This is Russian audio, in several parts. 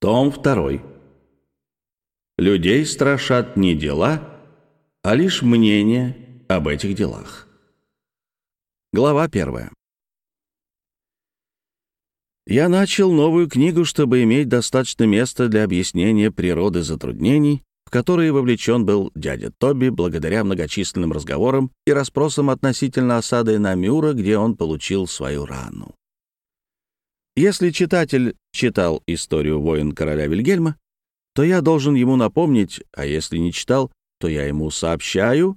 Том 2. Людей страшат не дела, а лишь мнение об этих делах. Глава 1. Я начал новую книгу, чтобы иметь достаточно места для объяснения природы затруднений, в которые вовлечен был дядя Тоби благодаря многочисленным разговорам и расспросам относительно осады Намюра, где он получил свою рану. Если читатель читал историю войн короля Вильгельма, то я должен ему напомнить, а если не читал, то я ему сообщаю,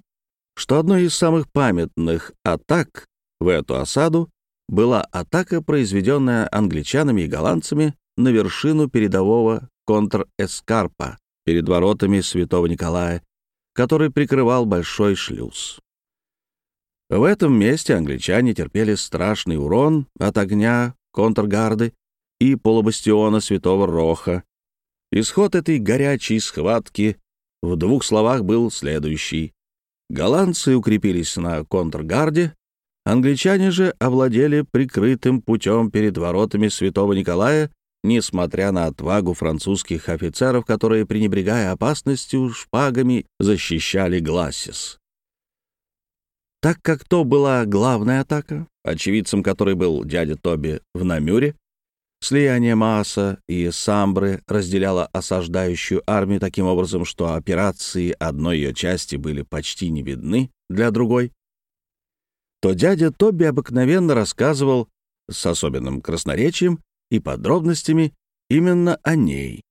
что одной из самых памятных атак в эту осаду была атака, произведенная англичанами и голландцами на вершину передового контр-эскарпа перед воротами святого Николая, который прикрывал большой шлюз. В этом месте англичане терпели страшный урон от огня контргарды и полубастиона Святого Роха. Исход этой горячей схватки в двух словах был следующий. Голландцы укрепились на контргарде, англичане же овладели прикрытым путем перед воротами Святого Николая, несмотря на отвагу французских офицеров, которые, пренебрегая опасностью, шпагами защищали Гласис. Так как то была главная атака, очевидцем которой был дядя Тоби в Намюре, слияние Мааса и Самбры разделяло осаждающую армию таким образом, что операции одной ее части были почти не видны для другой, то дядя Тоби обыкновенно рассказывал с особенным красноречием и подробностями именно о ней.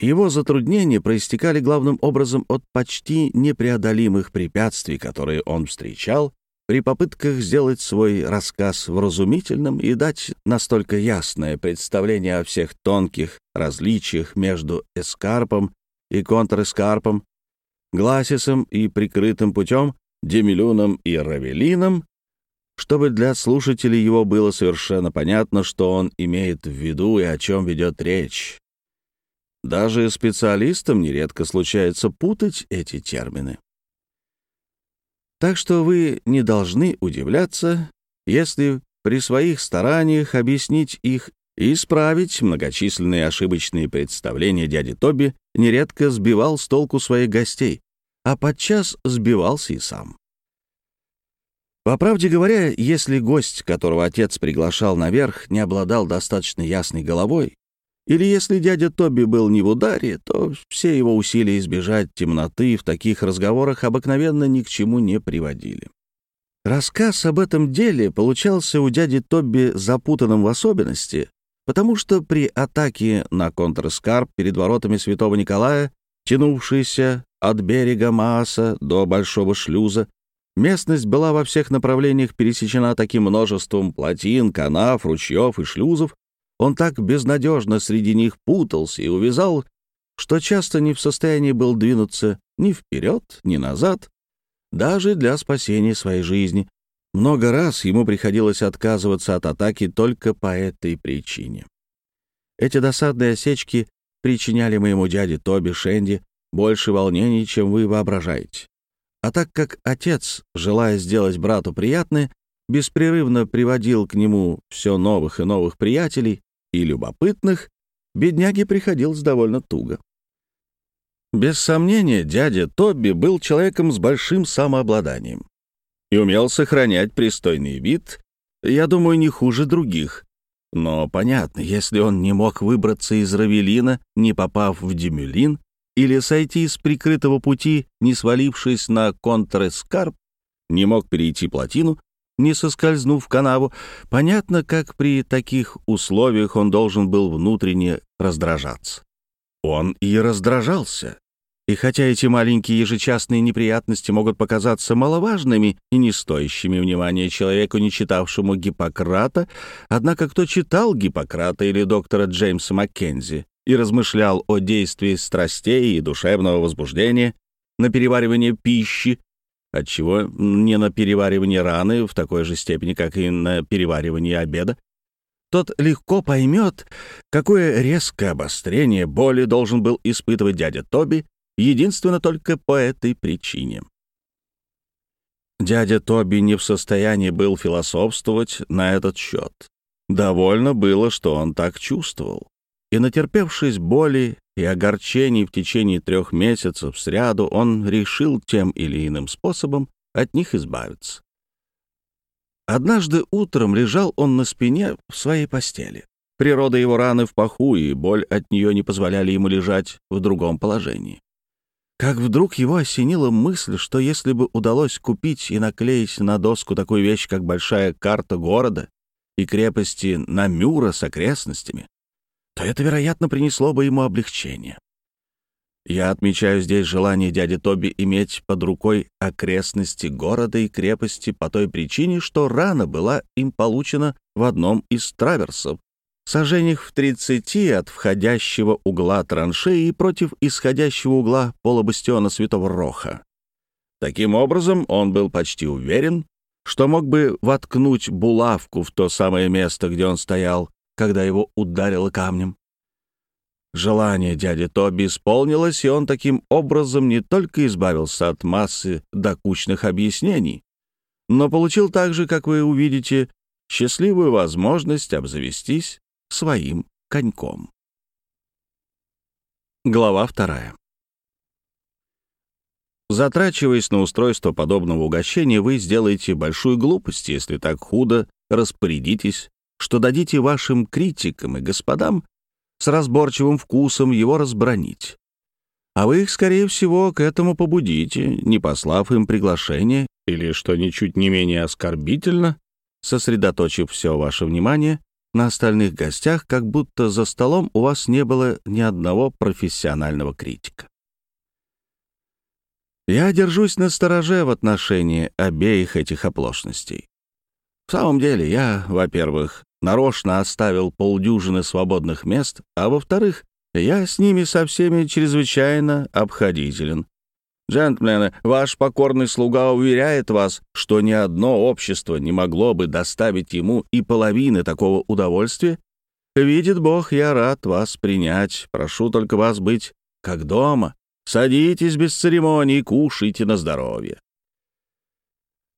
Его затруднения проистекали главным образом от почти непреодолимых препятствий, которые он встречал при попытках сделать свой рассказ вразумительным и дать настолько ясное представление о всех тонких различиях между эскарпом и контрэскарпом, гласисом и прикрытым путем, демилюном и равелином, чтобы для слушателей его было совершенно понятно, что он имеет в виду и о чем ведет речь. Даже специалистам нередко случается путать эти термины. Так что вы не должны удивляться, если при своих стараниях объяснить их и исправить многочисленные ошибочные представления дяди Тоби нередко сбивал с толку своих гостей, а подчас сбивался и сам. По правде говоря, если гость, которого отец приглашал наверх, не обладал достаточно ясной головой, или если дядя Тоби был не в ударе, то все его усилия избежать темноты в таких разговорах обыкновенно ни к чему не приводили. Рассказ об этом деле получался у дяди Тоби запутанным в особенности, потому что при атаке на контрскарп перед воротами Святого Николая, тянувшейся от берега Мааса до Большого шлюза, Местность была во всех направлениях пересечена таким множеством плотин, канав, ручьев и шлюзов. Он так безнадежно среди них путался и увязал, что часто не в состоянии был двинуться ни вперед, ни назад, даже для спасения своей жизни. Много раз ему приходилось отказываться от атаки только по этой причине. Эти досадные осечки причиняли моему дяде Тоби Шенди больше волнений, чем вы воображаете. А так как отец, желая сделать брату приятное, беспрерывно приводил к нему все новых и новых приятелей и любопытных, бедняге приходилось довольно туго. Без сомнения, дядя Тобби был человеком с большим самообладанием и умел сохранять пристойный вид, я думаю, не хуже других. Но понятно, если он не мог выбраться из Равелина, не попав в Демюлин, или сойти с прикрытого пути, не свалившись на контрэскарп, не мог перейти плотину, не соскользнув в канаву. Понятно, как при таких условиях он должен был внутренне раздражаться. Он и раздражался. И хотя эти маленькие ежечасные неприятности могут показаться маловажными и не стоящими внимания человеку, не читавшему Гиппократа, однако кто читал Гиппократа или доктора Джеймса Маккензи, и размышлял о действии страстей и душевного возбуждения на переваривание пищи, отчего не на переваривание раны в такой же степени, как и на переваривание обеда, тот легко поймет, какое резкое обострение боли должен был испытывать дядя Тоби, единственно только по этой причине. Дядя Тоби не в состоянии был философствовать на этот счет. Довольно было, что он так чувствовал. И, натерпевшись боли и огорчений в течение трех месяцев сряду, он решил тем или иным способом от них избавиться. Однажды утром лежал он на спине в своей постели. Природа его раны в паху и боль от нее не позволяли ему лежать в другом положении. Как вдруг его осенила мысль, что если бы удалось купить и наклеить на доску такую вещь, как большая карта города и крепости Намюра с окрестностями, то это, вероятно, принесло бы ему облегчение. Я отмечаю здесь желание дяди Тоби иметь под рукой окрестности города и крепости по той причине, что рана была им получена в одном из траверсов, сажениях в 30 от входящего угла траншеи и против исходящего угла полубастиона Святого Роха. Таким образом, он был почти уверен, что мог бы воткнуть булавку в то самое место, где он стоял, когда его ударило камнем. Желание дяди Тоби исполнилось, и он таким образом не только избавился от массы докучных объяснений, но получил также, как вы увидите, счастливую возможность обзавестись своим коньком. Глава вторая. Затрачиваясь на устройство подобного угощения, вы сделаете большую глупость, если так худо распорядитесь, что дадите вашим критикам и господам с разборчивым вкусом его разбронить. А вы их, скорее всего, к этому побудите, не послав им приглашение или, что ничуть не менее оскорбительно, сосредоточив все ваше внимание на остальных гостях, как будто за столом у вас не было ни одного профессионального критика. Я держусь на стороже в отношении обеих этих оплошностей. В самом деле, я, во-первых, нарочно оставил полдюжины свободных мест, а во-вторых, я с ними со всеми чрезвычайно обходителен, Джентльмены, ваш покорный слуга уверяет вас, что ни одно общество не могло бы доставить ему и половины такого удовольствия. Видит Бог, я рад вас принять. Прошу только вас быть как дома. Садитесь без церемоний, кушайте на здоровье.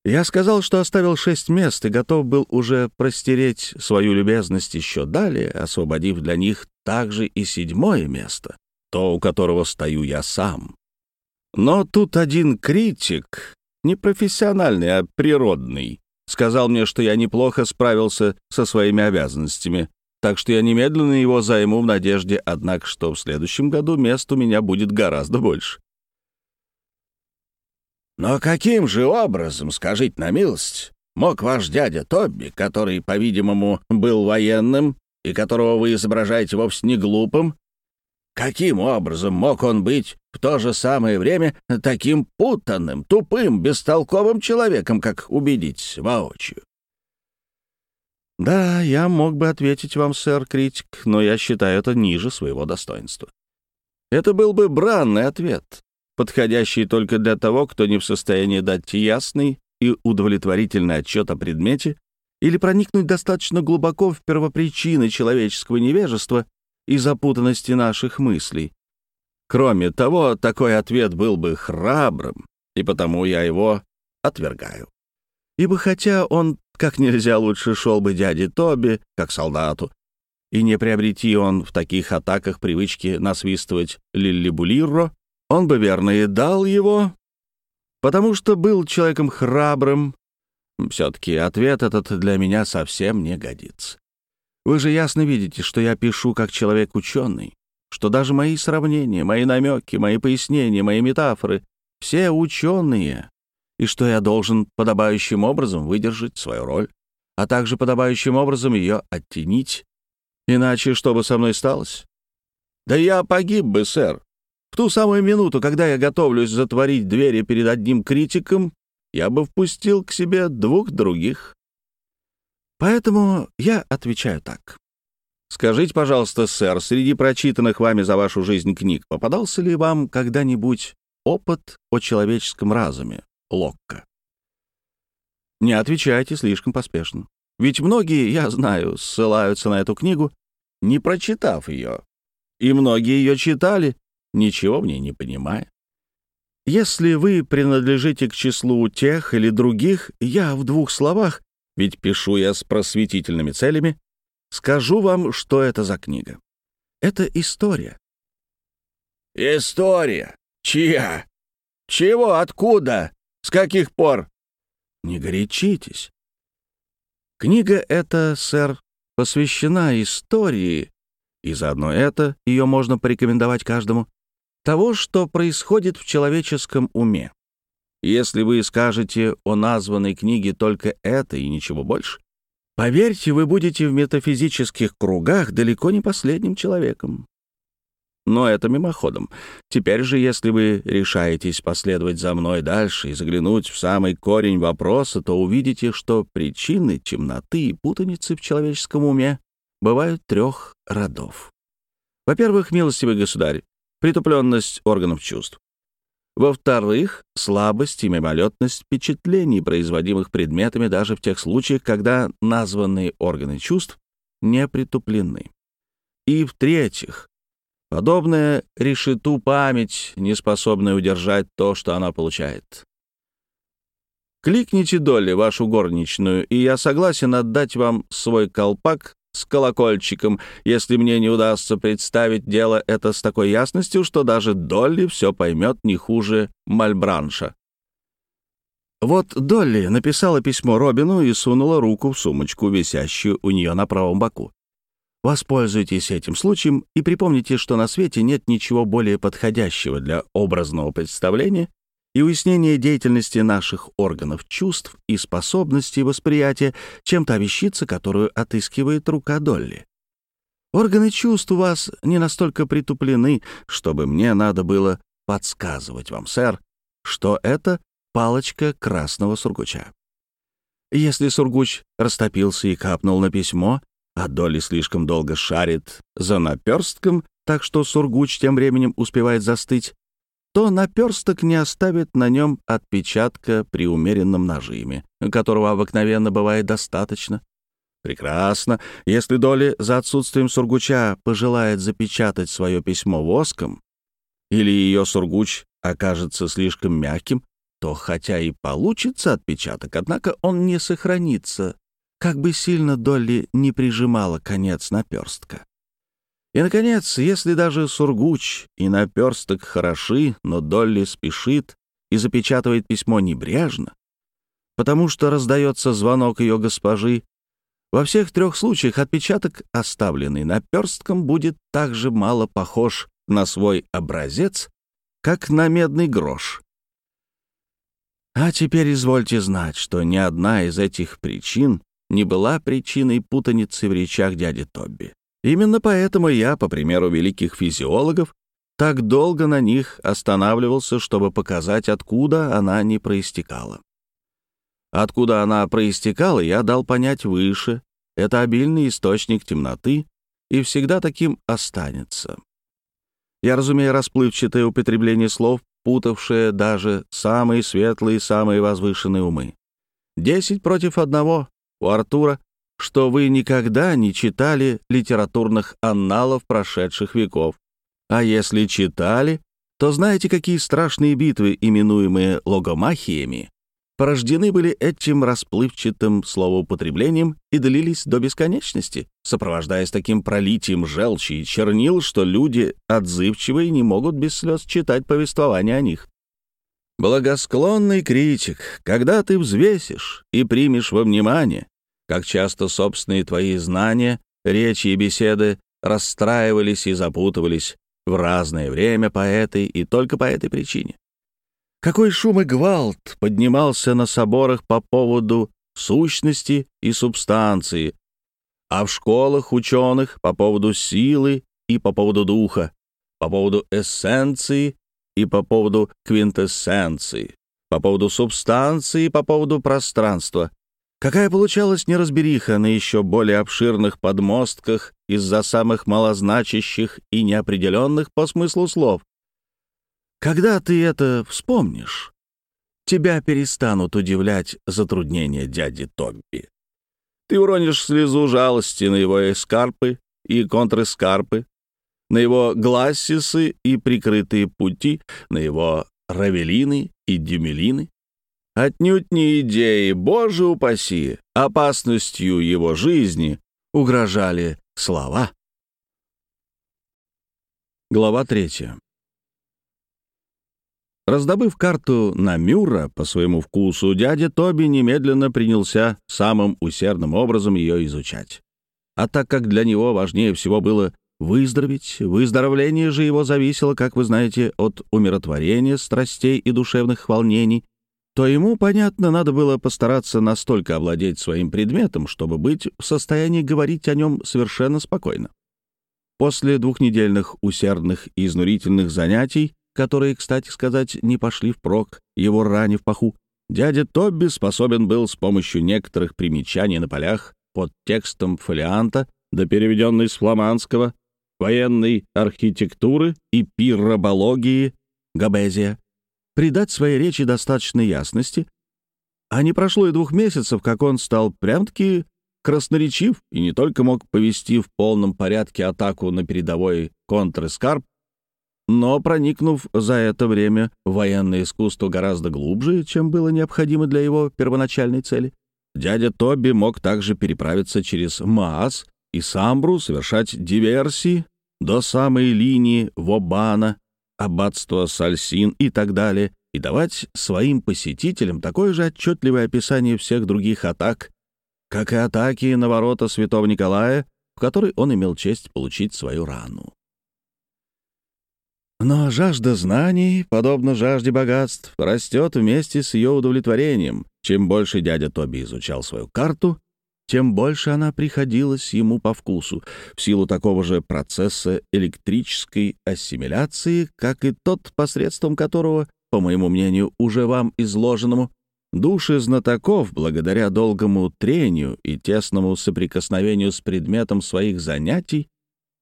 Я сказал, что оставил шесть мест и готов был уже простереть свою любезность еще далее, освободив для них также и седьмое место, то, у которого стою я сам. Но тут один критик, не профессиональный, а природный, сказал мне, что я неплохо справился со своими обязанностями, так что я немедленно его займу в надежде, однако, что в следующем году мест у меня будет гораздо больше. Но каким же образом, скажите на милость, мог ваш дядя Тобби, который, по-видимому, был военным и которого вы изображаете вовсе не глупым, Каким образом мог он быть в то же самое время таким путанным, тупым, бестолковым человеком, как убедить воочию? Да, я мог бы ответить вам, сэр-критик, но я считаю это ниже своего достоинства. Это был бы бранный ответ, подходящий только для того, кто не в состоянии дать ясный и удовлетворительный отчет о предмете или проникнуть достаточно глубоко в первопричины человеческого невежества и запутанности наших мыслей. Кроме того, такой ответ был бы храбрым, и потому я его отвергаю. Ибо хотя он как нельзя лучше шел бы дяде Тоби, как солдату, и не приобрети он в таких атаках привычки насвистывать Лиллибулирро, он бы верно и дал его, потому что был человеком храбрым. Все-таки ответ этот для меня совсем не годится. Вы же ясно видите, что я пишу как человек-ученый, что даже мои сравнения, мои намеки, мои пояснения, мои метафоры — все ученые, и что я должен подобающим образом выдержать свою роль, а также подобающим образом ее оттенить. Иначе что бы со мной сталось? Да я погиб бы, сэр. В ту самую минуту, когда я готовлюсь затворить двери перед одним критиком, я бы впустил к себе двух других. Поэтому я отвечаю так. Скажите, пожалуйста, сэр, среди прочитанных вами за вашу жизнь книг попадался ли вам когда-нибудь опыт о человеческом разуме Локка? Не отвечайте слишком поспешно. Ведь многие, я знаю, ссылаются на эту книгу, не прочитав ее. И многие ее читали, ничего в ней не понимая. Если вы принадлежите к числу тех или других, я в двух словах ведь пишу я с просветительными целями, скажу вам, что это за книга. Это история. История? Чья? Чего? Откуда? С каких пор? Не горячитесь. Книга эта, сэр, посвящена истории, и заодно это ее можно порекомендовать каждому, того, что происходит в человеческом уме. Если вы скажете о названной книге только это и ничего больше, поверьте, вы будете в метафизических кругах далеко не последним человеком. Но это мимоходом. Теперь же, если вы решаетесь последовать за мной дальше и заглянуть в самый корень вопроса, то увидите, что причины темноты и путаницы в человеческом уме бывают трех родов. Во-первых, милостивый государь, притупленность органов чувств. Во-вторых, слабость и мимолетность впечатлений, производимых предметами даже в тех случаях, когда названные органы чувств не притуплены. И в-третьих, подобная решету память, не способная удержать то, что она получает. Кликните Долли, вашу горничную, и я согласен отдать вам свой колпак с колокольчиком, если мне не удастся представить дело это с такой ясностью, что даже Долли все поймет не хуже Мальбранша. Вот Долли написала письмо Робину и сунула руку в сумочку, висящую у нее на правом боку. Воспользуйтесь этим случаем и припомните, что на свете нет ничего более подходящего для образного представления и уяснение деятельности наших органов чувств и способностей восприятия, чем та вещица, которую отыскивает рука Долли. Органы чувств у вас не настолько притуплены, чтобы мне надо было подсказывать вам, сэр, что это палочка красного сургуча. Если сургуч растопился и капнул на письмо, а Долли слишком долго шарит за наперстком, так что сургуч тем временем успевает застыть, то наперсток не оставит на нем отпечатка при умеренном нажиме, которого обыкновенно бывает достаточно. Прекрасно. Если Доли за отсутствием сургуча пожелает запечатать свое письмо воском, или ее сургуч окажется слишком мягким, то хотя и получится отпечаток, однако он не сохранится, как бы сильно Долли не прижимала конец наперстка. И, наконец, если даже Сургуч и наперсток хороши, но Долли спешит и запечатывает письмо небрежно, потому что раздается звонок ее госпожи, во всех трех случаях отпечаток, оставленный наперстком, будет так же мало похож на свой образец, как на медный грош. А теперь извольте знать, что ни одна из этих причин не была причиной путаницы в речах дяди Тобби. Именно поэтому я, по примеру великих физиологов, так долго на них останавливался, чтобы показать, откуда она не проистекала. Откуда она проистекала, я дал понять выше. Это обильный источник темноты и всегда таким останется. Я разумею расплывчатое употребление слов, путавшее даже самые светлые и самые возвышенные умы. Десять против одного у Артура что вы никогда не читали литературных анналов прошедших веков. А если читали, то знаете, какие страшные битвы, именуемые логомахиями, порождены были этим расплывчатым словоупотреблением и длились до бесконечности, сопровождаясь таким пролитием желчи и чернил, что люди отзывчивые не могут без слез читать повествования о них. Благосклонный критик, когда ты взвесишь и примешь во внимание, как часто собственные твои знания, речи и беседы расстраивались и запутывались в разное время по этой и только по этой причине. Какой шум и гвалт поднимался на соборах по поводу сущности и субстанции, а в школах ученых по поводу силы и по поводу духа, по поводу эссенции и по поводу квинтэссенции, по поводу субстанции и по поводу пространства, Какая получалась неразбериха на еще более обширных подмостках из-за самых малозначащих и неопределенных по смыслу слов. Когда ты это вспомнишь, тебя перестанут удивлять затруднения дяди Тобби. Ты уронишь слезу жалости на его эскарпы и контрэскарпы, на его глассисы и прикрытые пути, на его равелины и дюмелины. Отнюдь не идеи, боже упаси, опасностью его жизни угрожали слова. Глава третья. Раздобыв карту на Мюра по своему вкусу, дядя Тоби немедленно принялся самым усердным образом ее изучать. А так как для него важнее всего было выздороветь, выздоровление же его зависело, как вы знаете, от умиротворения страстей и душевных волнений, то ему, понятно, надо было постараться настолько овладеть своим предметом, чтобы быть в состоянии говорить о нем совершенно спокойно. После двухнедельных усердных и изнурительных занятий, которые, кстати сказать, не пошли впрок, его ране в паху, дядя Тобби способен был с помощью некоторых примечаний на полях под текстом фолианта, да переведенный с фламандского, военной архитектуры и пиробологии Габезия, придать своей речи достаточной ясности, а не прошло и двух месяцев, как он стал прям-таки красноречив и не только мог повести в полном порядке атаку на передовой контр-эскарп, но, проникнув за это время в военное искусство гораздо глубже, чем было необходимо для его первоначальной цели, дядя Тоби мог также переправиться через Маас и Самбру, совершать диверсии до самой линии Вобана, аббатства Сальсин и так далее, и давать своим посетителям такое же отчетливое описание всех других атак, как и атаки на ворота святого Николая, в которой он имел честь получить свою рану. Но жажда знаний, подобно жажде богатств, растет вместе с ее удовлетворением. Чем больше дядя Тоби изучал свою карту, тем больше она приходилась ему по вкусу, в силу такого же процесса электрической ассимиляции, как и тот, посредством которого, по моему мнению, уже вам изложенному, Души знатоков, благодаря долгому трению и тесному соприкосновению с предметом своих занятий,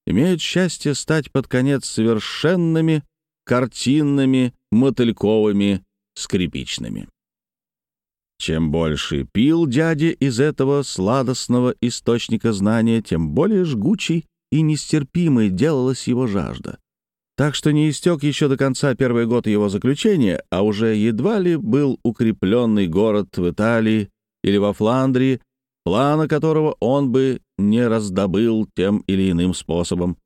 имеют счастье стать под конец совершенными, картинными, мотыльковыми, скрипичными. Чем больше пил дядя из этого сладостного источника знания, тем более жгучей и нестерпимой делалась его жажда. Так что не истек еще до конца первый год его заключения, а уже едва ли был укрепленный город в Италии или во Фландрии, плана которого он бы не раздобыл тем или иным способом,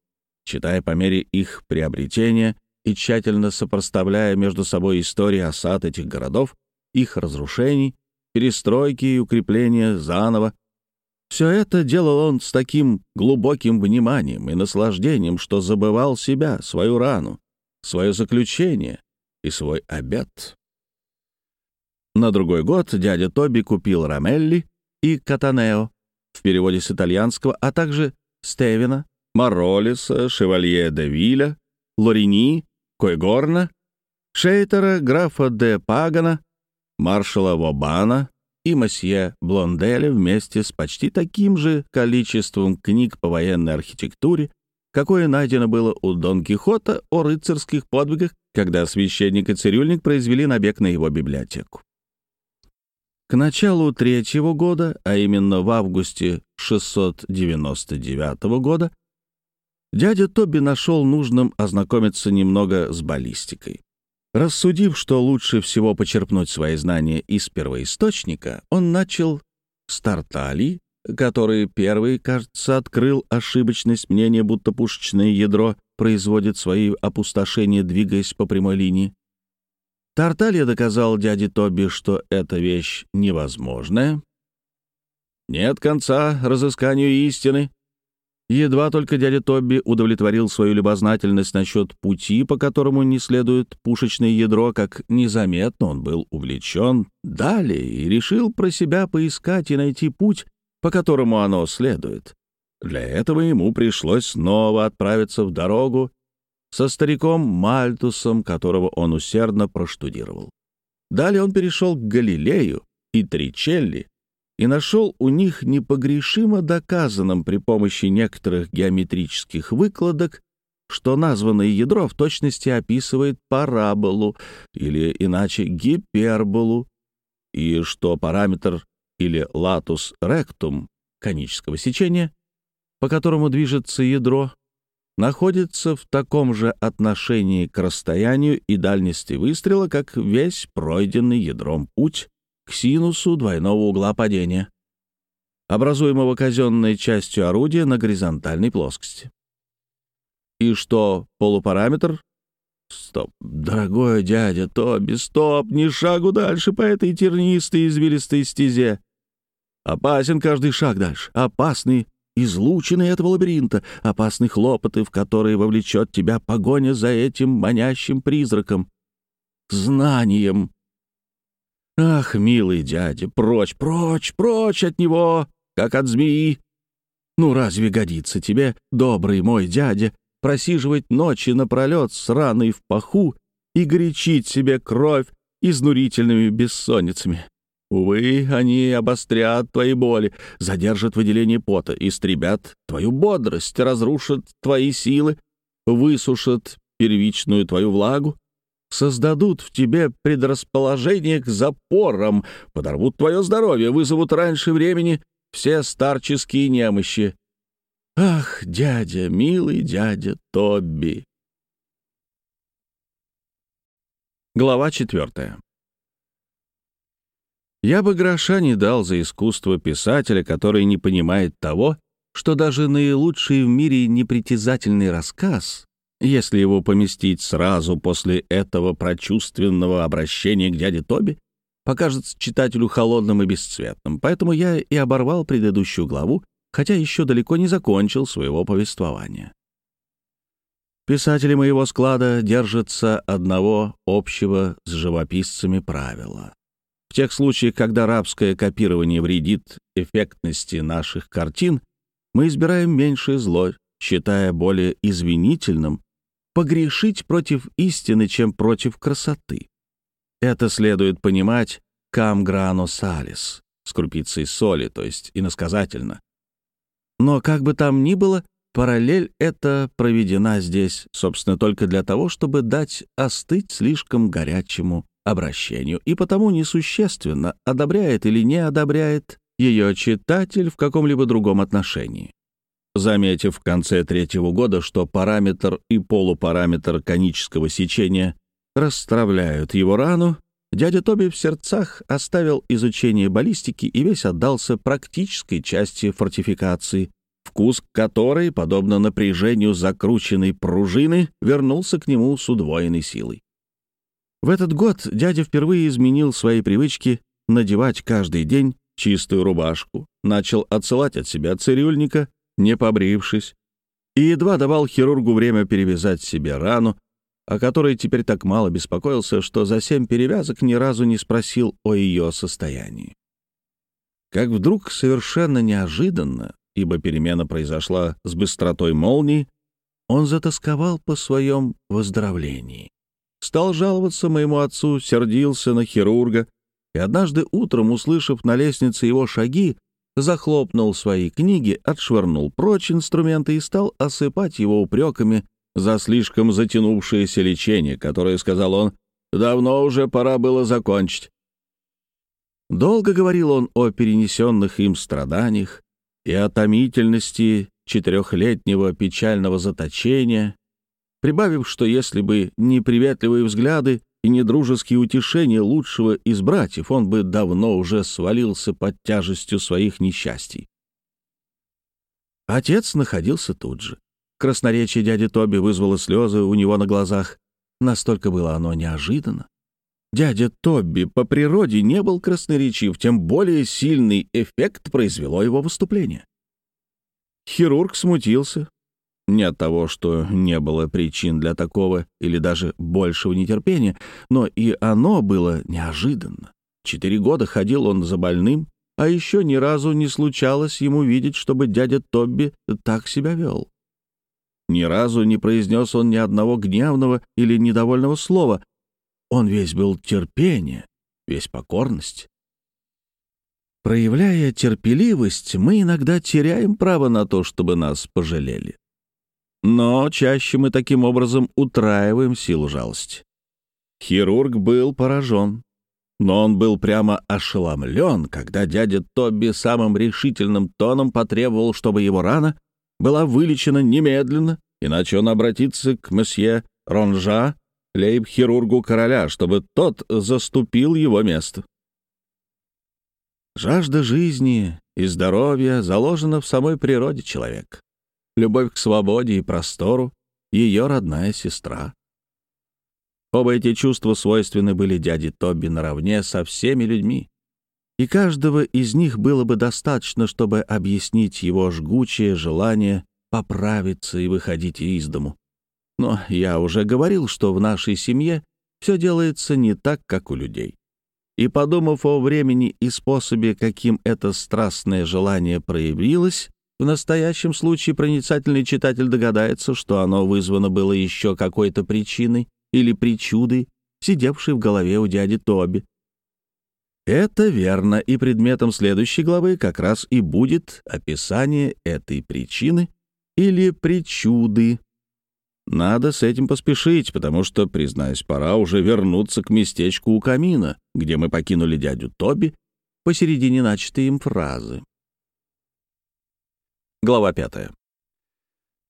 читая по мере их приобретения и тщательно сопоставляя между собой истории осад этих городов, их разрушений, перестройки и укрепления заново, все это делал он с таким глубоким вниманием и наслаждением, что забывал себя, свою рану, свое заключение и свой обед. На другой год дядя Тоби купил Рамелли и Катанео в переводе с итальянского, а также Стевена, Маролиса, Шевалье де Виля, Лорини, Койгорна, Шейтера, графа де Пагана, маршала Вобана, и мосье Блонделя вместе с почти таким же количеством книг по военной архитектуре, какое найдено было у Дон Кихота о рыцарских подвигах, когда священник и цирюльник произвели набег на его библиотеку. К началу третьего года, а именно в августе 699 года, дядя Тоби нашел нужным ознакомиться немного с баллистикой. Рассудив, что лучше всего почерпнуть свои знания из первоисточника, он начал с Тартали, который первый, кажется, открыл ошибочность мнения, будто пушечное ядро производит свои опустошения, двигаясь по прямой линии. Тарталья доказал дяде Тоби, что эта вещь невозможная. Нет конца разысканию истины, Едва только дядя Тобби удовлетворил свою любознательность насчет пути, по которому не следует пушечное ядро, как незаметно он был увлечен далее и решил про себя поискать и найти путь, по которому оно следует. Для этого ему пришлось снова отправиться в дорогу со стариком Мальтусом, которого он усердно проштудировал. Далее он перешел к Галилею и Тричелли, и нашел у них непогрешимо доказанным при помощи некоторых геометрических выкладок, что названное ядро в точности описывает параболу или иначе гиперболу, и что параметр или латус ректум конического сечения, по которому движется ядро, находится в таком же отношении к расстоянию и дальности выстрела, как весь пройденный ядром путь к синусу двойного угла падения, образуемого казенной частью орудия на горизонтальной плоскости. И что, полупараметр? Стоп, дорогой дядя Тоби, стоп, ни шагу дальше по этой тернистой извилистой стезе. Опасен каждый шаг дальше, опасный излучины этого лабиринта, опасны хлопоты, в которые вовлечет тебя погоня за этим манящим призраком. Знанием. Ах, милый дядя, прочь, прочь, прочь от него, как от змеи. Ну, разве годится тебе, добрый мой дядя, просиживать ночи напролет с раной в паху и горячить себе кровь изнурительными бессонницами. Увы, они обострят твои боли, задержат выделение пота, истребят твою бодрость, разрушат твои силы, высушат первичную твою влагу, создадут в тебе предрасположение к запорам, подорвут твое здоровье, вызовут раньше времени все старческие немощи, Ах, дядя, милый дядя Тобби. Глава четвертая. Я бы гроша не дал за искусство писателя, который не понимает того, что даже наилучший в мире непритязательный рассказ, если его поместить сразу после этого прочувственного обращения к дяде Тоби, покажется читателю холодным и бесцветным. Поэтому я и оборвал предыдущую главу хотя еще далеко не закончил своего повествования. Писатели моего склада держатся одного общего с живописцами правила. В тех случаях, когда рабское копирование вредит эффектности наших картин, мы избираем меньшее зло, считая более извинительным погрешить против истины, чем против красоты. Это следует понимать кам грано салис с крупицей соли, то есть иносказательно, но как бы там ни было, параллель эта проведена здесь, собственно, только для того, чтобы дать остыть слишком горячему обращению, и потому несущественно, одобряет или не одобряет ее читатель в каком-либо другом отношении. Заметив в конце третьего года, что параметр и полупараметр конического сечения расстравляют его рану, дядя Тоби в сердцах оставил изучение баллистики и весь отдался практической части фортификации, вкус которой, подобно напряжению закрученной пружины, вернулся к нему с удвоенной силой. В этот год дядя впервые изменил свои привычки надевать каждый день чистую рубашку, начал отсылать от себя цирюльника, не побрившись, и едва давал хирургу время перевязать себе рану, о которой теперь так мало беспокоился, что за семь перевязок ни разу не спросил о ее состоянии. Как вдруг совершенно неожиданно, ибо перемена произошла с быстротой молнии, он затасковал по своем выздоровлении. Стал жаловаться моему отцу, сердился на хирурга, и однажды утром, услышав на лестнице его шаги, захлопнул свои книги, отшвырнул прочь инструменты и стал осыпать его упреками за слишком затянувшееся лечение, которое, сказал он, давно уже пора было закончить. Долго говорил он о перенесенных им страданиях и о томительности четырехлетнего печального заточения, прибавив, что если бы не приветливые взгляды и не дружеские утешения лучшего из братьев, он бы давно уже свалился под тяжестью своих несчастий. Отец находился тут же. Красноречие дяди Тоби вызвало слезы у него на глазах. Настолько было оно неожиданно. Дядя Тоби по природе не был красноречив, тем более сильный эффект произвело его выступление. Хирург смутился. Не от того, что не было причин для такого или даже большего нетерпения, но и оно было неожиданно. Четыре года ходил он за больным, а еще ни разу не случалось ему видеть, чтобы дядя Тобби так себя вел. Ни разу не произнес он ни одного гневного или недовольного слова. Он весь был терпение, весь покорность. Проявляя терпеливость, мы иногда теряем право на то, чтобы нас пожалели. Но чаще мы таким образом утраиваем силу жалости. Хирург был поражен, но он был прямо ошеломлен, когда дядя Тоби самым решительным тоном потребовал, чтобы его рана была вылечена немедленно, иначе он обратится к месье Ронжа, лейб-хирургу короля, чтобы тот заступил его место. Жажда жизни и здоровья заложена в самой природе человека. Любовь к свободе и простору ее родная сестра. Оба эти чувства свойственны были дяде Тоби наравне со всеми людьми, и каждого из них было бы достаточно, чтобы объяснить его жгучее желание поправиться и выходить из дому. Но я уже говорил, что в нашей семье все делается не так, как у людей. И подумав о времени и способе, каким это страстное желание проявилось, в настоящем случае проницательный читатель догадается, что оно вызвано было еще какой-то причиной или причудой, сидевшей в голове у дяди Тоби. Это верно, и предметом следующей главы как раз и будет описание этой причины или причуды, надо с этим поспешить, потому что, признаюсь, пора уже вернуться к местечку у камина, где мы покинули дядю Тоби посередине начатой им фразы. Глава пятая.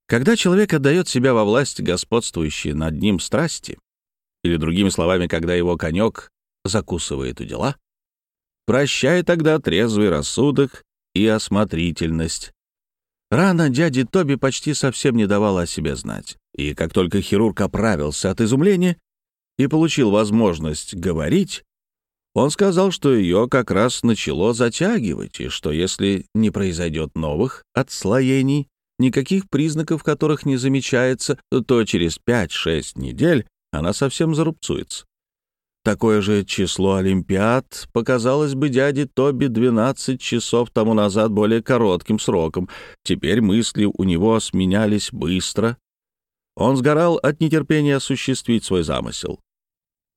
Когда человек отдает себя во власть господствующей над ним страсти, или, другими словами, когда его конек закусывает у дела, прощай тогда трезвый рассудок и осмотрительность, Рана дяди Тоби почти совсем не давала о себе знать. И как только хирург оправился от изумления и получил возможность говорить, он сказал, что ее как раз начало затягивать, и что если не произойдет новых отслоений, никаких признаков которых не замечается, то через 5-6 недель она совсем зарубцуется. Такое же число Олимпиад показалось бы дяде Тоби 12 часов тому назад более коротким сроком. Теперь мысли у него сменялись быстро. Он сгорал от нетерпения осуществить свой замысел.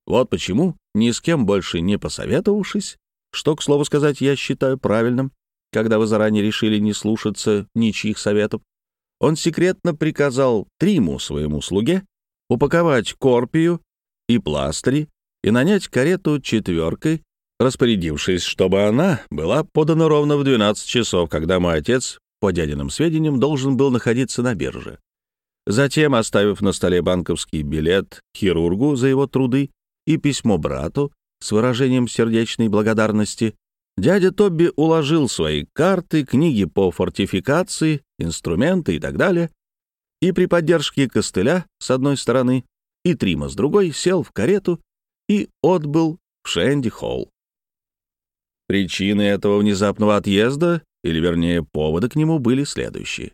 Вот почему, ни с кем больше не посоветовавшись, что, к слову сказать, я считаю правильным, когда вы заранее решили не слушаться ничьих советов, он секретно приказал Триму, своему слуге, упаковать корпию и пластыри и нанять карету четверкой, распорядившись, чтобы она была подана ровно в 12 часов, когда мой отец, по дядиным сведениям, должен был находиться на бирже. Затем, оставив на столе банковский билет хирургу за его труды и письмо брату с выражением сердечной благодарности, дядя Тобби уложил свои карты, книги по фортификации, инструменты и так далее, и при поддержке костыля с одной стороны и Трима с другой сел в карету и отбыл в Шенди-Холл. Причины этого внезапного отъезда, или вернее повода к нему, были следующие.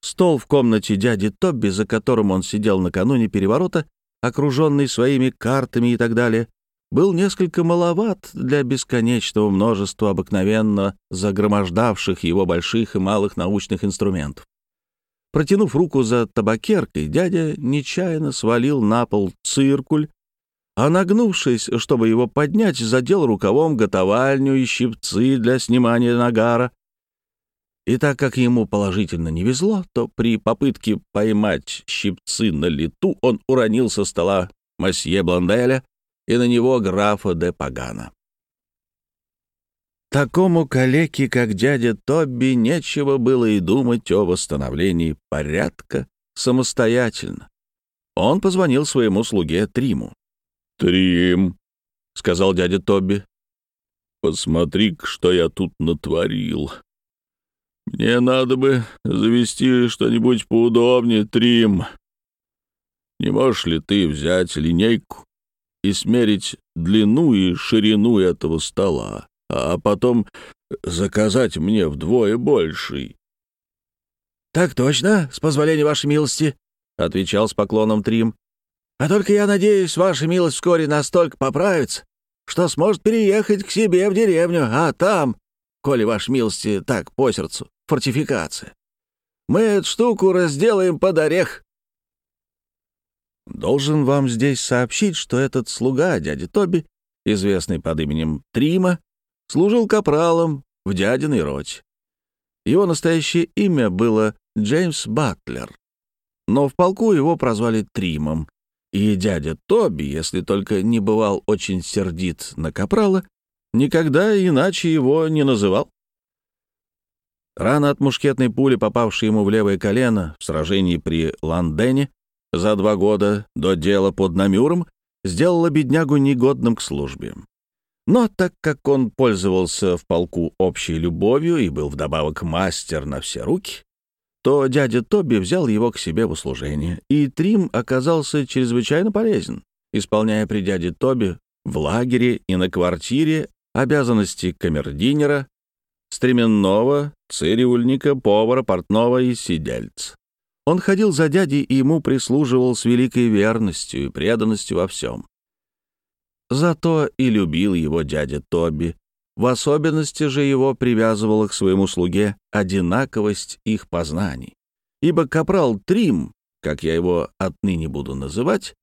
Стол в комнате дяди Тобби, за которым он сидел накануне переворота, окруженный своими картами и так далее, был несколько маловат для бесконечного множества обыкновенно загромождавших его больших и малых научных инструментов. Протянув руку за табакеркой, дядя нечаянно свалил на пол циркуль, а нагнувшись, чтобы его поднять, задел рукавом готовальню и щипцы для снимания нагара. И так как ему положительно не везло, то при попытке поймать щипцы на лету он уронил со стола масье Бланделя и на него графа де Пагана. Такому калеке, как дядя Тобби, нечего было и думать о восстановлении порядка самостоятельно. Он позвонил своему слуге Триму. «Трим», — сказал дядя Тоби, — «посмотри что я тут натворил. Мне надо бы завести что-нибудь поудобнее, Трим. Не можешь ли ты взять линейку и смерить длину и ширину этого стола, а потом заказать мне вдвое больший?» «Так точно, с позволения вашей милости», — отвечал с поклоном Трим. А только я надеюсь, ваша милость вскоре настолько поправится, что сможет переехать к себе в деревню, а там, коли ваша милости так по сердцу, фортификация. Мы эту штуку разделаем под орех». Должен вам здесь сообщить, что этот слуга дяди Тоби, известный под именем Трима, служил капралом в дядиной роте. Его настоящее имя было Джеймс Батлер, но в полку его прозвали Тримом, и дядя Тоби, если только не бывал очень сердит на Капрала, никогда иначе его не называл. Рана от мушкетной пули, попавшей ему в левое колено в сражении при Ландене за два года до дела под Намюром, сделала беднягу негодным к службе. Но так как он пользовался в полку общей любовью и был вдобавок мастер на все руки, то дядя Тоби взял его к себе в услужение, и Трим оказался чрезвычайно полезен, исполняя при дяде Тоби в лагере и на квартире обязанности камердинера, стременного, цирюльника, повара, портного и сидельца. Он ходил за дядей и ему прислуживал с великой верностью и преданностью во всем. Зато и любил его дядя Тоби. В особенности же его привязывала к своему слуге одинаковость их познаний. Ибо капрал Трим, как я его отныне буду называть,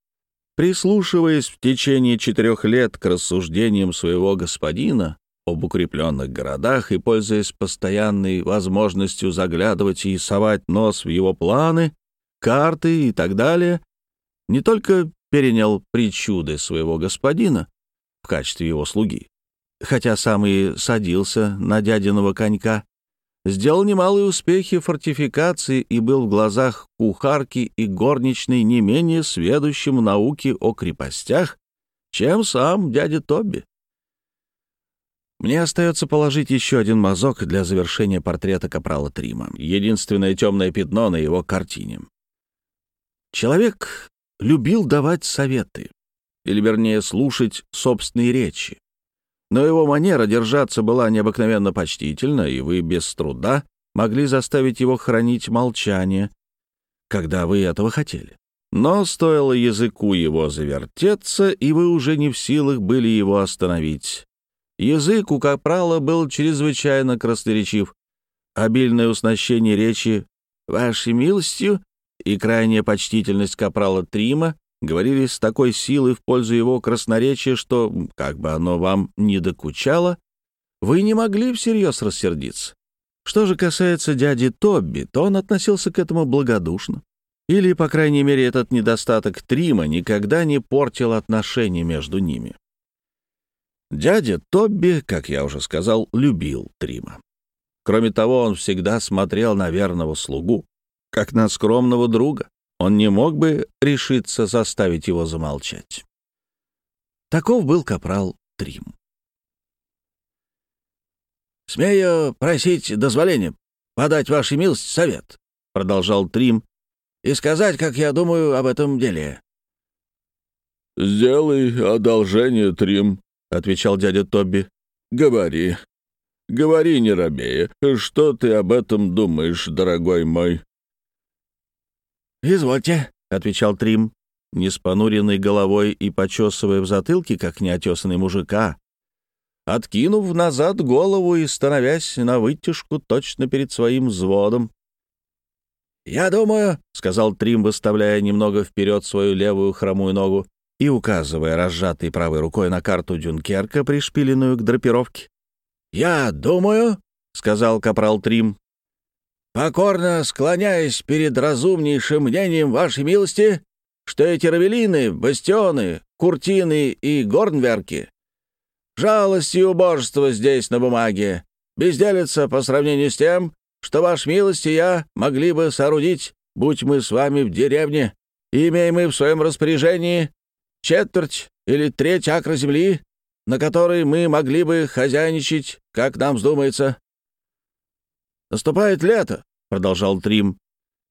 прислушиваясь в течение четырех лет к рассуждениям своего господина, об укрепленных городах и, пользуясь постоянной возможностью заглядывать и совать нос в его планы, карты и так далее, не только перенял причуды своего господина в качестве его слуги, хотя сам и садился на дядиного конька, сделал немалые успехи в фортификации и был в глазах кухарки и горничной не менее сведущим в науке о крепостях, чем сам дядя Тобби. Мне остается положить еще один мазок для завершения портрета капрала Трима, единственное темное пятно на его картине. Человек любил давать советы, или, вернее, слушать собственные речи. Но его манера держаться была необыкновенно почтительна, и вы без труда могли заставить его хранить молчание, когда вы этого хотели. Но стоило языку его завертеться, и вы уже не в силах были его остановить. Язык у Капрала был чрезвычайно красноречив. Обильное уснащение речи «Вашей милостью» и крайняя почтительность Капрала Трима говорили с такой силой в пользу его красноречия, что, как бы оно вам ни докучало, вы не могли всерьез рассердиться. Что же касается дяди Тобби, то он относился к этому благодушно. Или, по крайней мере, этот недостаток Трима никогда не портил отношения между ними. Дядя Тобби, как я уже сказал, любил Трима. Кроме того, он всегда смотрел на верного слугу, как на скромного друга. Он не мог бы решиться заставить его замолчать. Таков был капрал Трим. «Смею просить дозволения подать вашей милости совет», — продолжал Трим, «и сказать, как я думаю об этом деле». «Сделай одолжение, Трим», — отвечал дядя Тоби. «Говори. Говори, не робея. Что ты об этом думаешь, дорогой мой?» «Извольте», — отвечал Трим, не с понуренной головой и почесывая в затылке, как неотесанный мужика, откинув назад голову и становясь на вытяжку точно перед своим взводом. «Я думаю», — сказал Трим, выставляя немного вперед свою левую хромую ногу, и указывая разжатой правой рукой на карту Дюнкерка, пришпиленную к драпировке. «Я думаю», — сказал капрал Трим, «покорно склоняясь перед разумнейшим мнением вашей милости, что эти равелины, бастионы, куртины и горнверки — жалость и убожество здесь на бумаге, безделится по сравнению с тем, что ваш милость и я могли бы соорудить, будь мы с вами в деревне, и имеем мы в своем распоряжении четверть или треть акра земли, на которой мы могли бы хозяйничать, как нам вздумается. «Наступает лето», — продолжал Трим,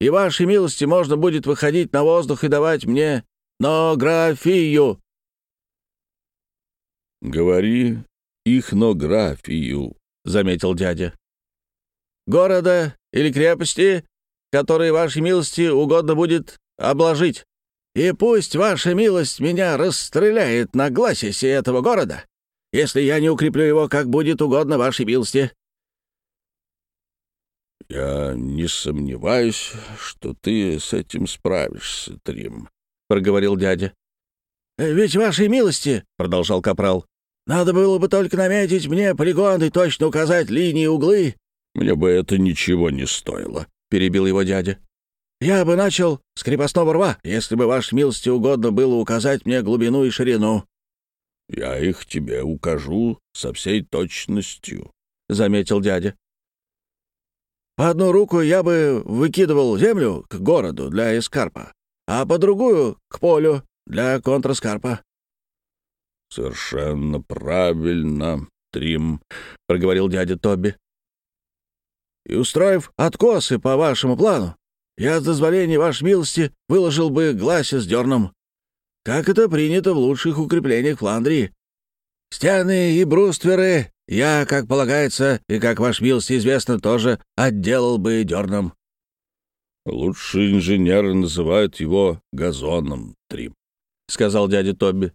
«и вашей милости можно будет выходить на воздух и давать мне нографию». «Говори ихнографию», — заметил дядя. «Города или крепости, которые вашей милости угодно будет обложить». И пусть ваша милость меня расстреляет на гласисе этого города, если я не укреплю его, как будет угодно вашей милости». «Я не сомневаюсь, что ты с этим справишься, Трим», — проговорил дядя. «Ведь вашей милости», — продолжал Капрал, — «надо было бы только наметить мне полигон и точно указать линии углы». «Мне бы это ничего не стоило», — перебил его дядя. Я бы начал с крепостного рва, если бы, вашей милости, угодно было указать мне глубину и ширину». «Я их тебе укажу со всей точностью», — заметил дядя. «По одну руку я бы выкидывал землю к городу для эскарпа, а по другую — к полю для контраскарпа». «Совершенно правильно, Трим», — проговорил дядя Тоби. и, устроив откосы по вашему плану, я с дозволения вашей милости выложил бы гласе с дерном, как это принято в лучших укреплениях Фландрии. Стены и брустверы я, как полагается, и, как ваш милости известно, тоже отделал бы дерном». «Лучшие инженеры называют его газоном, Трим», — сказал дядя Тоби.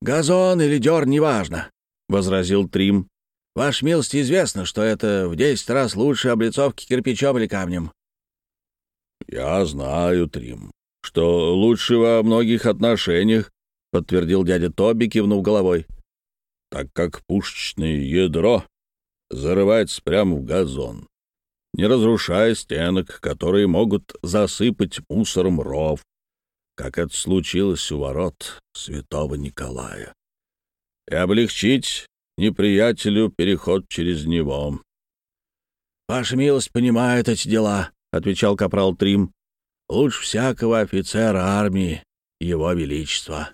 «Газон или дерн, неважно», — возразил Трим. «Ваш милости известно, что это в десять раз лучше облицовки кирпичом или камнем». «Я знаю, Трим, что лучше во многих отношениях», — подтвердил дядя Тоби, кивнув головой так как пушечное ядро зарывается прямо в газон, не разрушая стенок, которые могут засыпать мусором ров, как это случилось у ворот святого Николая, и облегчить неприятелю переход через него. «Ваша милость понимает эти дела», — отвечал капрал Трим. «Лучше всякого офицера армии, его величества».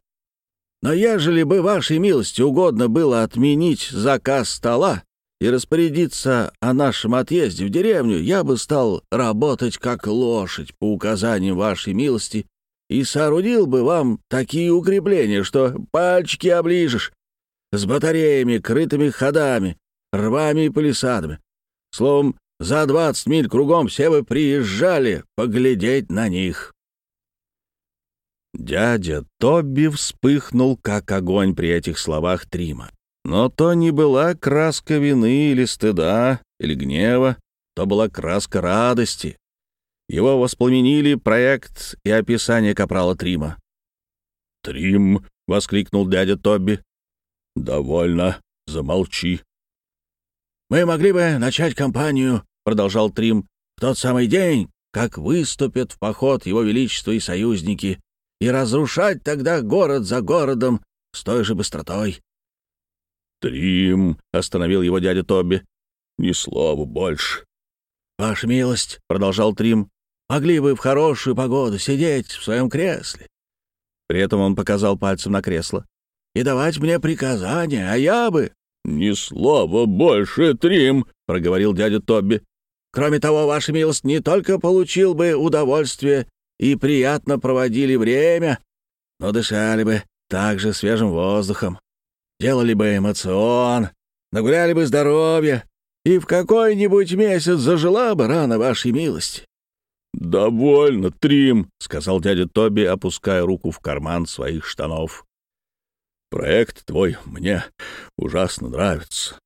Но ежели бы вашей милости угодно было отменить заказ стола и распорядиться о нашем отъезде в деревню, я бы стал работать как лошадь по указаниям вашей милости и соорудил бы вам такие укрепления, что пальчики оближешь, с батареями, крытыми ходами, рвами и палисадами. Словом, за двадцать миль кругом все бы приезжали поглядеть на них. Дядя Тоби вспыхнул, как огонь при этих словах Трима. Но то не была краска вины или стыда, или гнева, то была краска радости. Его воспламенили проект и описание капрала Трима. «Трим!» — воскликнул дядя Тоби. «Довольно, замолчи». «Мы могли бы начать кампанию», — продолжал Трим, «в тот самый день, как выступят в поход его величество и союзники, и разрушать тогда город за городом с той же быстротой. «Трим!» — остановил его дядя Тоби. «Ни слова больше». «Ваша милость», — продолжал Трим, — «могли бы в хорошую погоду сидеть в своем кресле». При этом он показал пальцем на кресло. «И давать мне приказания, а я бы...» «Ни слова больше, Трим!» — проговорил дядя Тоби. «Кроме того, ваша милость не только получил бы удовольствие и приятно проводили время, но дышали бы также свежим воздухом, делали бы эмоцион, нагуляли бы здоровье, и в какой-нибудь месяц зажила бы рана вашей милости. «Довольно, Трим», — сказал дядя Тоби, опуская руку в карман своих штанов. «Проект твой мне ужасно нравится».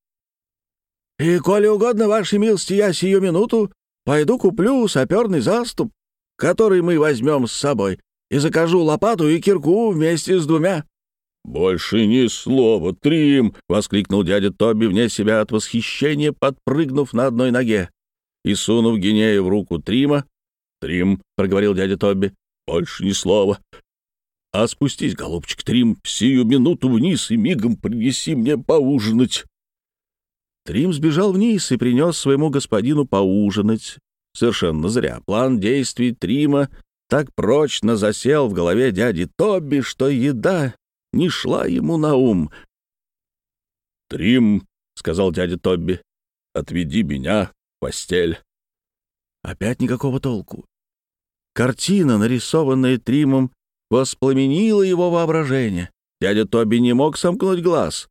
«И, коли угодно вашей милости, я сию минуту пойду куплю саперный заступ который мы возьмем с собой, и закажу лопату и кирку вместе с двумя». «Больше ни слова, Трим!» — воскликнул дядя Тоби вне себя от восхищения, подпрыгнув на одной ноге и сунув Гинея в руку Трима. «Трим!» — проговорил дядя Тоби. «Больше ни слова. А спустись, голубчик Трим, сию минуту вниз и мигом принеси мне поужинать». Трим сбежал вниз и принес своему господину поужинать, Совершенно зря. План действий Трима так прочно засел в голове дяди Тоби, что еда не шла ему на ум. «Трим», — сказал дядя Тобби, — «отведи меня в постель». Опять никакого толку. Картина, нарисованная Тримом, воспламенила его воображение. Дядя Тоби не мог сомкнуть глаз.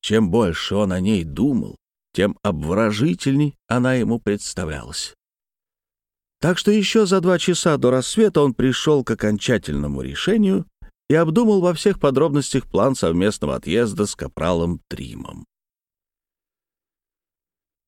Чем больше он о ней думал, тем обворожительней она ему представлялась. Так что еще за два часа до рассвета он пришел к окончательному решению и обдумал во всех подробностях план совместного отъезда с капралом Тримом.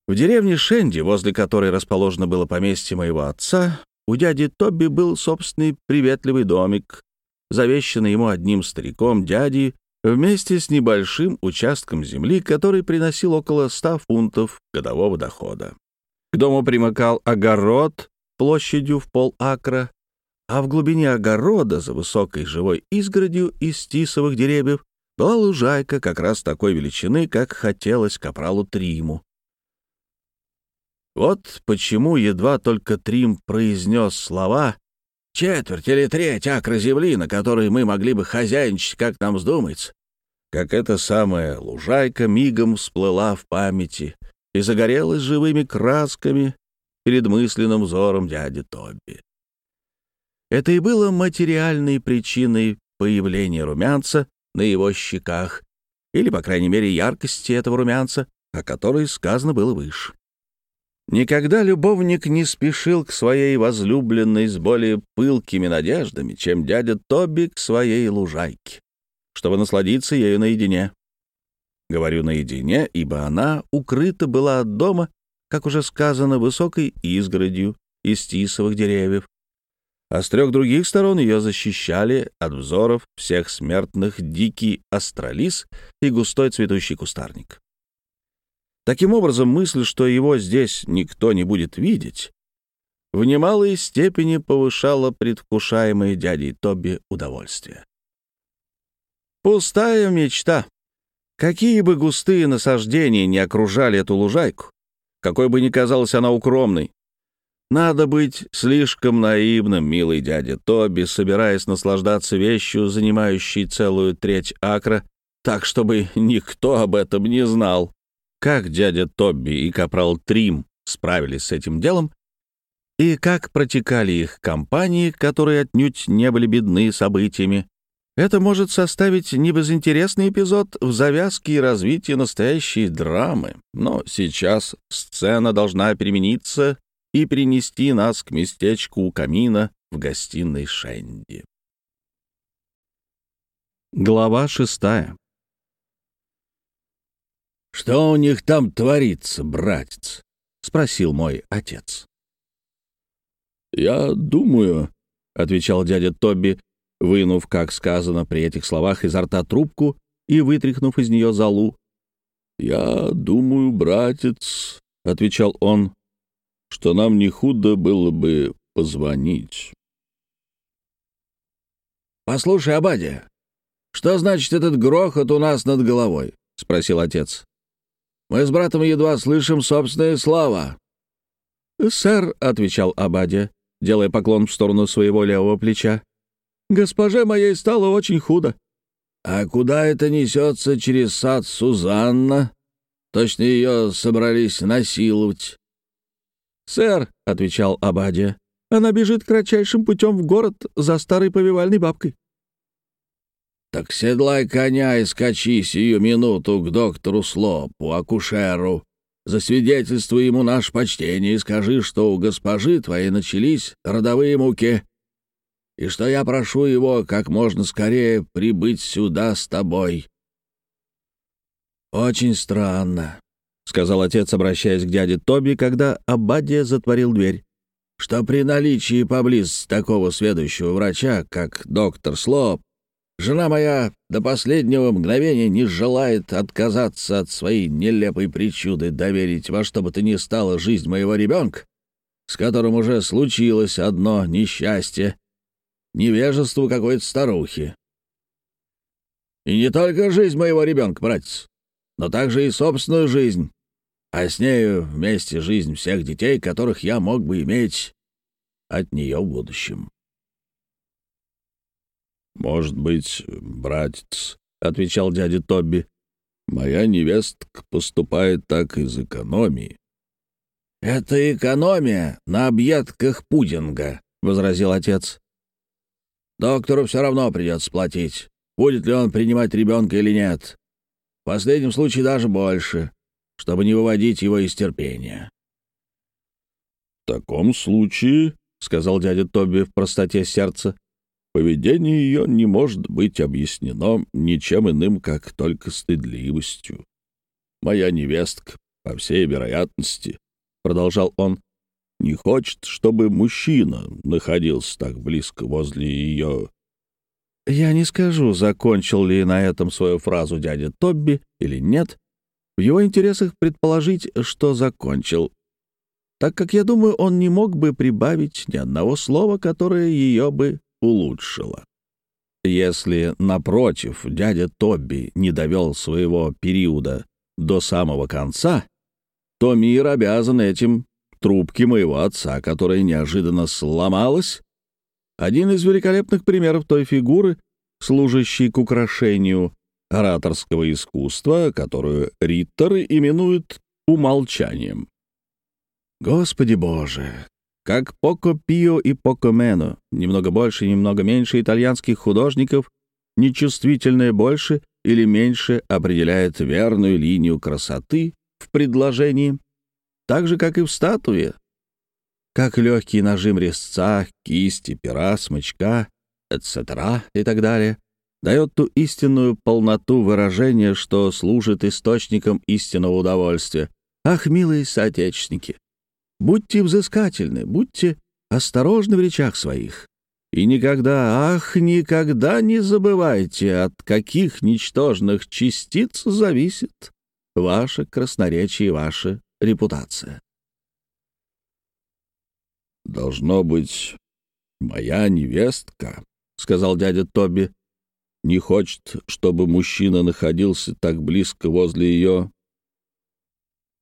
В деревне Шенди, возле которой расположено было поместье моего отца, у дяди Тоби был собственный приветливый домик, завещанный ему одним стариком дяди вместе с небольшим участком земли, который приносил около ста фунтов годового дохода. К дому примыкал огород, площадью в полакра, а в глубине огорода за высокой живой изгородью из тисовых деревьев была лужайка как раз такой величины, как хотелось капралу Триму. Вот почему едва только Трим произнес слова «четверть или треть акра земли, на которой мы могли бы хозяйничать, как нам вздумается», как эта самая лужайка мигом всплыла в памяти и загорелась живыми красками, перед мысленным взором дяди Тоби. Это и было материальной причиной появления румянца на его щеках, или, по крайней мере, яркости этого румянца, о которой сказано было выше. Никогда любовник не спешил к своей возлюбленной с более пылкими надеждами, чем дядя Тоби к своей лужайке, чтобы насладиться ею наедине. Говорю «наедине», ибо она укрыта была от дома, как уже сказано, высокой изгородью из тисовых деревьев, а с трех других сторон ее защищали от взоров всех смертных дикий астролис и густой цветущий кустарник. Таким образом, мысль, что его здесь никто не будет видеть, в немалой степени повышала предвкушаемое дядей Тоби удовольствие. Пустая мечта. Какие бы густые насаждения не окружали эту лужайку, какой бы ни казалась она укромной, надо быть слишком наивным, милый дядя Тоби, собираясь наслаждаться вещью, занимающей целую треть акра, так, чтобы никто об этом не знал. Как дядя Тобби и капрал Трим справились с этим делом, и как протекали их кампании, которые отнюдь не были бедны событиями, это может составить небезынтересный эпизод в завязке и развитии настоящей драмы. Но сейчас сцена должна перемениться и принести нас к местечку у камина в гостиной Шенди. Глава шестая «Что у них там творится, братец?» — спросил мой отец. «Я думаю», — отвечал дядя Тоби, вынув, как сказано при этих словах, изо рта трубку и вытряхнув из нее залу. «Я думаю, братец», — отвечал он, что нам не худо было бы позвонить. «Послушай, Абадия, что значит этот грохот у нас над головой?» — спросил отец. «Мы с братом едва слышим собственные слова». «Сэр», — отвечал Абадия, делая поклон в сторону своего левого плеча, «госпоже моей стало очень худо». «А куда это несется через сад Сузанна? Точно ее собрались насиловать». «Сэр», — отвечал Абадия, — «она бежит кратчайшим путем в город за старой повивальной бабкой». «Так седлай коня и скачи сию минуту к доктору Слопу, акушеру. Засвидетельствуй ему наше почтение и скажи, что у госпожи твоей начались родовые муки, и что я прошу его как можно скорее прибыть сюда с тобой». «Очень странно сказал отец, обращаясь к дяде Тоби, когда Аббадия затворил дверь, что при наличии поблизости такого следующего врача, как доктор Слоп, жена моя до последнего мгновения не желает отказаться от своей нелепой причуды доверить во что бы то ни стало жизнь моего ребенка, с которым уже случилось одно несчастье, невежество какой-то старухи. И не только жизнь моего ребенка, братец, но также и собственную жизнь, а с нею вместе жизнь всех детей, которых я мог бы иметь от нее в будущем. «Может быть, братец», — отвечал дядя Тобби, — «моя невестка поступает так из экономии». «Это экономия на объедках пудинга», — возразил отец. «Доктору все равно придется платить, будет ли он принимать ребенка или нет. В последнем случае даже больше чтобы не выводить его из терпения. «В таком случае, — сказал дядя Тоби в простоте сердца, — поведение ее не может быть объяснено ничем иным, как только стыдливостью. Моя невестка, по всей вероятности, — продолжал он, — не хочет, чтобы мужчина находился так близко возле ее. Я не скажу, закончил ли на этом свою фразу дядя Тобби или нет, в его интересах предположить, что закончил, так как, я думаю, он не мог бы прибавить ни одного слова, которое ее бы улучшило. Если, напротив, дядя Тобби не довел своего периода до самого конца, то мир обязан этим трубке моего отца, которая неожиданно сломалась. Один из великолепных примеров той фигуры, служащей к украшению ораторского искусства, которую ритторы именуют умолчанием. Господи Боже! Как Поко Пио и Поко Мено, немного больше, немного меньше итальянских художников, нечувствительное больше или меньше определяет верную линию красоты в предложении, так же, как и в статуе. Как легкий нажим резца, кисти, пера, смычка, etc. и так далее, дает ту истинную полноту выражения, что служит источником истинного удовольствия. Ах, милые соотечественники! Будьте взыскательны, будьте осторожны в речах своих. И никогда, ах, никогда не забывайте, от каких ничтожных частиц зависит ваше красноречие и ваша репутация. «Должно быть, моя невестка», — сказал дядя Тоби, — «не хочет, чтобы мужчина находился так близко возле ее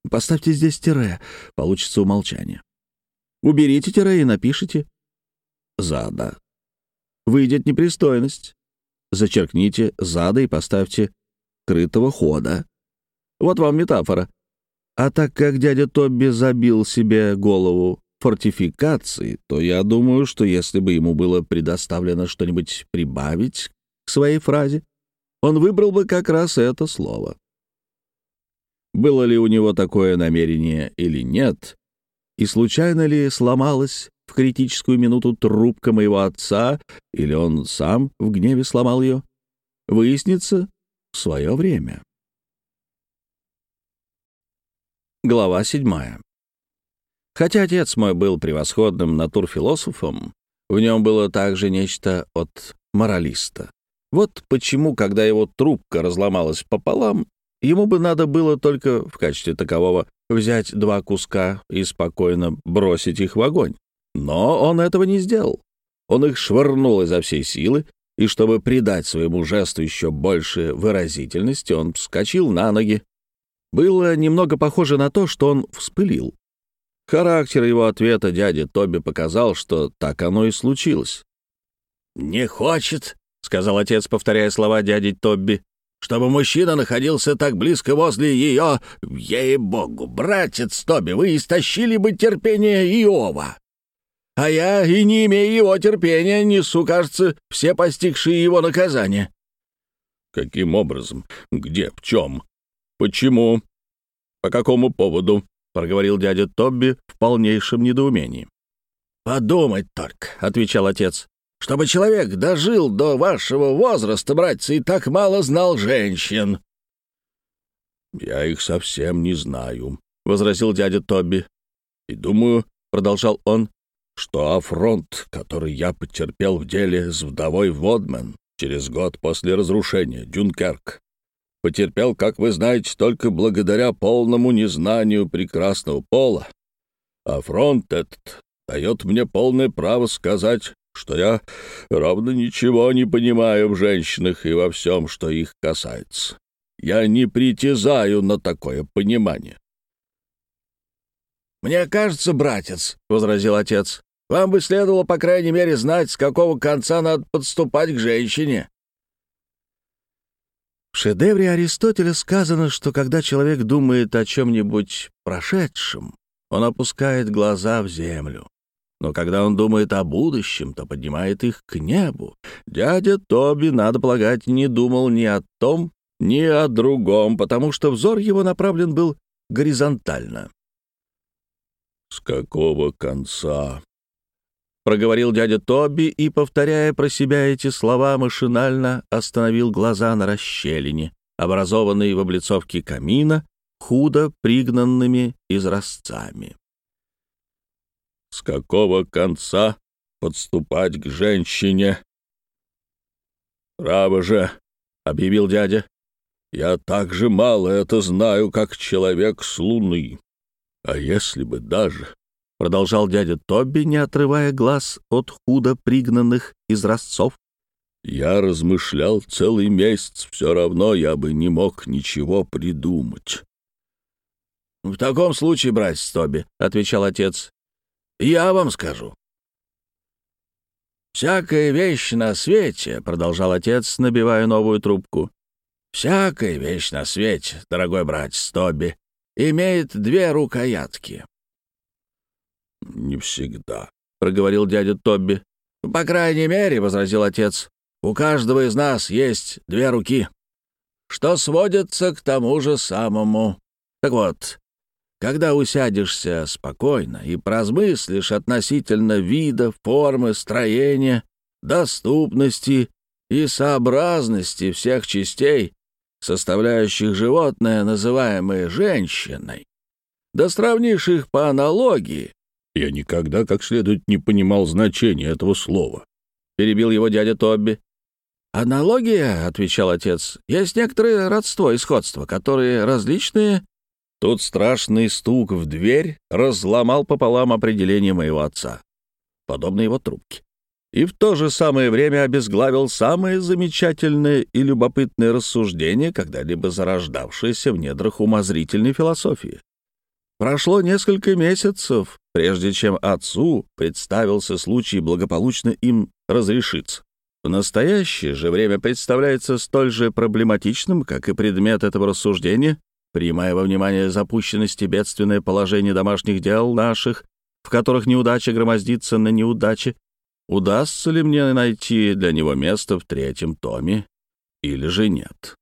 Поставьте здесь тире, получится умолчание. Уберите тире и напишите «зада». Выйдет непристойность. Зачеркните «зада» и поставьте «крытого хода». Вот вам метафора. А так как дядя Тобби забил себе голову фортификации, то я думаю, что если бы ему было предоставлено что-нибудь прибавить к своей фразе, он выбрал бы как раз это слово. Было ли у него такое намерение или нет, и случайно ли сломалась в критическую минуту трубка моего отца, или он сам в гневе сломал ее, выяснится в свое время. Глава седьмая. Хотя отец мой был превосходным натурфилософом, в нем было также нечто от моралиста. Вот почему, когда его трубка разломалась пополам, Ему бы надо было только в качестве такового взять два куска и спокойно бросить их в огонь. Но он этого не сделал. Он их швырнул изо всей силы, и чтобы придать своему жесту еще больше выразительности, он вскочил на ноги. Было немного похоже на то, что он вспылил. Характер его ответа дяде Тоби показал, что так оно и случилось. «Не хочет», — сказал отец, повторяя слова дяди Тобби, чтобы мужчина находился так близко возле ее. Ей-богу, братец Тоби, вы истощили бы терпение Иова. А я, и не имея его терпения, несу, кажется, все постигшие его наказания. Каким образом? Где? В чем? Почему? По какому поводу? Проговорил дядя Тобби в полнейшем недоумении. «Подумать только», — отвечал отец чтобы человек дожил до вашего возраста, братцы, и так мало знал женщин». «Я их совсем не знаю», — возразил дядя Тоби. «И думаю», — продолжал он, — «что афронт, который я потерпел в деле с вдовой Водмен через год после разрушения Дюнкерк, потерпел, как вы знаете, только благодаря полному незнанию прекрасного пола. А этот дает мне полное право сказать, что я ровно ничего не понимаю в женщинах и во всем, что их касается. Я не притязаю на такое понимание. «Мне кажется, братец», — возразил отец, — «вам бы следовало, по крайней мере, знать, с какого конца надо подступать к женщине». В шедевре Аристотеля сказано, что когда человек думает о чем-нибудь прошедшем, он опускает глаза в землю. Но когда он думает о будущем, то поднимает их к небу. Дядя Тоби, надо полагать, не думал ни о том, ни о другом, потому что взор его направлен был горизонтально. «С какого конца?» — проговорил дядя Тоби и, повторяя про себя эти слова, машинально остановил глаза на расщелине, образованной в облицовке камина, худо пригнанными изразцами с какого конца подступать к женщине. «Право же», — объявил дядя, — «я так же мало это знаю, как человек с луны. А если бы даже...» — продолжал дядя Тоби, не отрывая глаз от худо пригнанных изразцов. «Я размышлял целый месяц, все равно я бы не мог ничего придумать». «В таком случае, братец Тоби», — отвечал отец, я вам скажу. «Всякая вещь на свете», — продолжал отец, набивая новую трубку, «всякая вещь на свете, дорогой братец Тоби, имеет две рукоятки. «Не всегда», — проговорил дядя Тобби. «По крайней мере», — возразил отец, — «у каждого из нас есть две руки, что сводится к тому же самому. Так вот, когда усядешься спокойно и поразмыслишь относительно вида, формы, строения, доступности и сообразности всех частей, составляющих животное, называемое женщиной, да сравнишь их по аналогии. Я никогда как следует не понимал значения этого слова. Перебил его дядя Тобби. «Аналогия, — отвечал отец, — есть некоторые родство и сходство, которые различные Тут страшный стук в дверь разломал пополам определение моего отца, подобно его трубке, и в то же самое время обезглавил самое замечательное и любопытное рассуждение, когда-либо зарождавшееся в недрах умозрительной философии. Прошло несколько месяцев, прежде чем отцу представился случай благополучно им разрешиться. В настоящее же время представляется столь же проблематичным, как и предмет этого рассуждения, принимая во внимание запущенность и бедственное положение домашних дел наших, в которых неудача громоздится на неудаче, удастся ли мне найти для него место в третьем томе или же нет.